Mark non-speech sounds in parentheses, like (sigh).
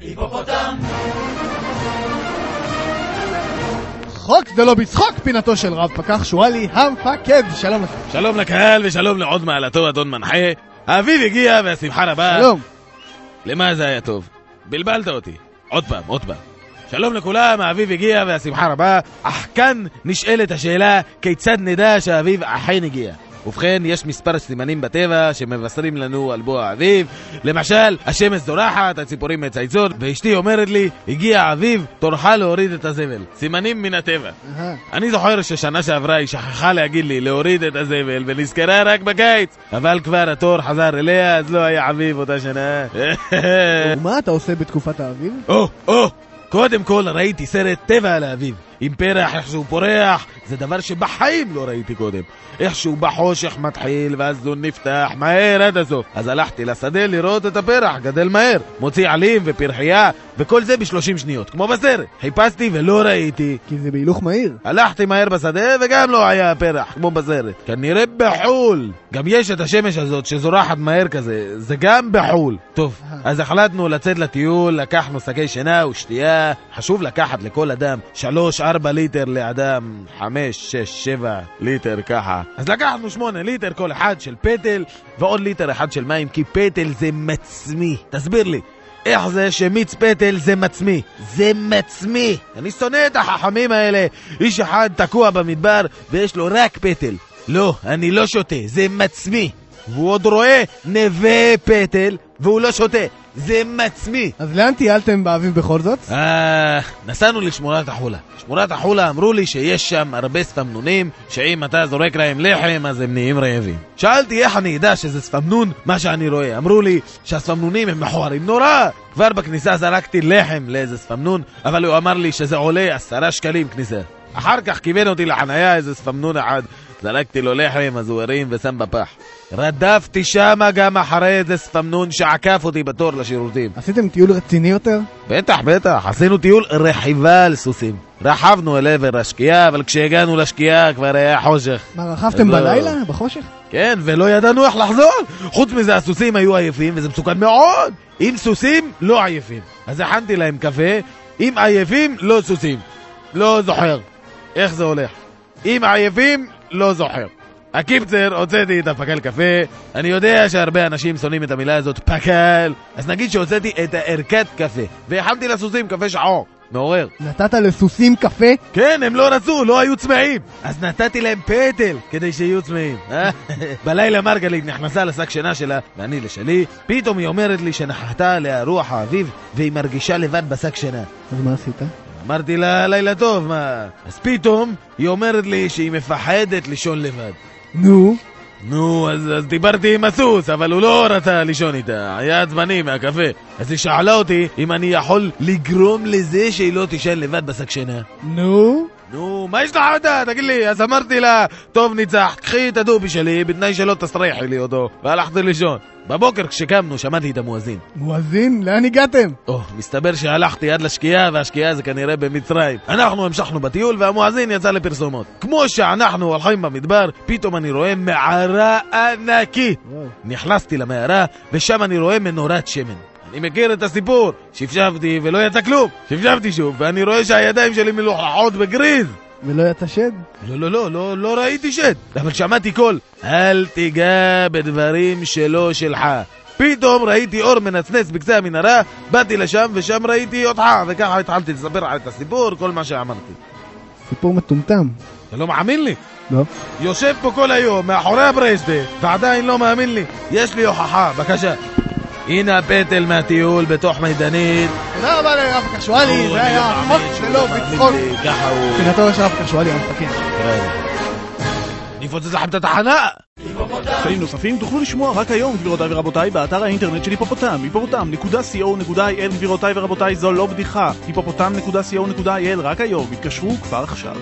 היפופוטם! צחוק זה לא בצחוק, פינתו של רב פקח שואלי המפקד, שלום לך. שלום לקהל ושלום לעוד מעלתו אדון מנחה. האביב הגיע והשמחה רבה. שלום. למה זה היה טוב? בלבלת אותי. עוד פעם, עוד פעם. שלום לכולם, האביב הגיע והשמחה רבה, אך כאן נשאלת השאלה כיצד נדע שהאביב אכן הגיע. ובכן, יש מספר סימנים בטבע שמבשרים לנו על בוא האביב. למשל, השמש זורחת, הציפורים מצייצות, ואשתי אומרת לי, הגיע האביב, תורך להוריד את הזבל. סימנים מן הטבע. אני זוכר ששנה שעברה היא שכחה להגיד לי להוריד את הזבל ונזכרה רק בקיץ אבל כבר התור חזר אליה אז לא היה אביב אותה שנה (laughs) ומה אתה עושה בתקופת האביב? או, או, קודם כל ראיתי סרט טבע על האביב עם פרח, איך שהוא פורח, זה דבר שבחיים לא ראיתי קודם. איך שהוא בחושך מתחיל, ואז הוא נפתח מהר עד הסוף. אז הלכתי לשדה לראות את הפרח, גדל מהר, מוציא עלים ופרחייה, וכל זה בשלושים שניות, כמו בסרט. חיפשתי ולא ראיתי. כי זה בהילוך מהיר. הלכתי מהר בשדה וגם לא היה פרח, כמו בסרט. כנראה בחו"ל. גם יש את השמש הזאת שזורחת מהר כזה, זה גם בחו"ל. טוב, אז החלטנו לצאת לטיול, לקחנו שקי שינה ושתייה. חשוב לקחת לכל אדם שלוש, ארבע ליטר לאדם, חמש, שש, שבע ליטר ככה. אז לקחנו שמונה ליטר כל אחד של פטל, ועוד ליטר אחד של מים, כי פטל זה מצמי. תסביר לי. איך זה שמיץ פטל זה מצמי? זה מצמי! אני שונא את החכמים האלה. איש אחד תקוע במדבר ויש לו רק פטל. לא, אני לא שותה, זה מצמי. והוא עוד רואה נווה פטל והוא לא שותה. זה מצמי. אז לאן טיילתם באביב בכל זאת? אה, נסענו לשמורת החולה. שמורת החולה אמרו לי שיש שם הרבה ספמנונים, שאם אתה זורק להם לחם אז הם נהיים רעבים. שאלתי איך אני אדע שזה ספמנון, מה שאני רואה. אמרו לי שהספמנונים הם מכוערים נורא. כבר בכניסה זרקתי לחם לאיזה ספמנון, אבל הוא אמר לי שזה עולה עשרה שקלים כניסה. אחר כך כיוון אותי לחנייה איזה ספמנון אחד, זרקתי לו לחם אז הוא הרים ושם בפח. רדפתי שמה גם אחרי איזה ספמנון שעקף אותי בתור לשירותים. עשיתם טיול רציני יותר? בטח, בטח, עשינו טיול רכיבה על סוסים. רכבנו אל עבר השקיעה, אבל כשהגענו לשקיעה כבר היה חושך. מה, רכבתם. בלילה? בחושך? כן, ולא ידענו איך לחזור. חוץ מזה, הסוסים היו עייפים, וזה מסוכן מאוד. עם סוסים, לא עייפים. אז הכנתי להם קפה, עם עייפים, לא סוסים. לא זוכר. איך זה הולך? עם עייפים, לא זוכר. הקיפצר, הוצאתי את הפקל קפה, אני יודע שהרבה אנשים שונאים את המילה הזאת, פקל, אז נגיד שהוצאתי את הערכת קפה, והכנתי לסוסים קפה שחור, מעורר. נתת לסוסים קפה? כן, הם לא רצו, לא היו צמאים. אז נתתי להם פטל כדי שיהיו צמאים. אה? (laughs) בלילה מרגלית נכנסה לשק שינה שלה, ואני לשלי. פתאום היא אומרת לי שנחתה עליה רוח האביב, והיא מרגישה לבד בשק שינה. אז מה עשית? אמרתי לה, לילה טוב, מה? אז פתאום היא אומרת לי שהיא מפחדת לישון לבד. נו, נו, אז, אז דיברתי עם הסוס, אבל הוא לא רצה לישון איתה, היה עצבני מהקפה. אז היא שאלה אותי אם אני יכול לגרום לזה שהיא לא תישן לבד בשק שינה. נו, נו, מה יש לך אותה? תגיד לי. אז אמרתי לה, טוב ניצח, קחי את הדובי שלי, בתנאי שלא תסריחי לי אותו. והלכתי לישון. בבוקר כשקמנו שמעתי את המואזין. מואזין, לאן הגעתם? או, מסתבר שהלכתי עד לשקיעה, והשקיעה זה כנראה במצרים. אנחנו המשכנו בטיול, והמואזין יצא לפרסומות. כמו שאנחנו הולכים במדבר, פתאום אני רואה מערה ענקית. וואו. נכנסתי למערה, ושם אני רואה מנורת שמן. אני מכיר את הסיפור, שפשפתי ולא יצא כלום. שפשפתי שוב, ואני רואה שהידיים שלי מלוכלכות בגריז. ולא יצא שד? לא, לא, לא, לא, לא ראיתי שד, אבל שמעתי קול. אל תיגע בדברים שלא שלך. פתאום ראיתי אור מנצנץ בקצה המנהרה, באתי לשם ושם ראיתי אותך, וככה התחלתי לספר את הסיפור, כל מה שאמרתי. סיפור מטומטם. אתה לא מאמין לי? לא. יושב פה כל היום מאחורי הברייסדה, ועדיין לא מאמין לי. יש לי הוכחה, בבקשה. הנה הפטל מהטיול בתוך מידנית. תודה רבה לרב פקח שואלי, זה היה לא חוק שלא בצחוק. ככה הוא... פינתו של רב פקח שואלי המפקד. אני אפוצץ לכם את התחנה! פרקים נוספים תוכלו לשמוע רק היום, גבירותיי ורבותיי, באתר האינטרנט של היפופוטם, היפופוטם.co.il, גבירותיי ורבותיי, זו לא בדיחה, היפופוטם.co.il, רק היום, התקשרו כבר עכשיו.